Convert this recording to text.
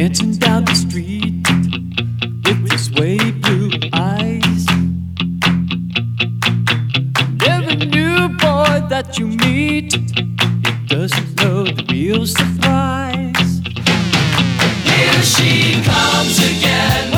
dancing down the street with his way blue eyes. Every new boy that you meet, he doesn't know the real surprise. Here she comes again.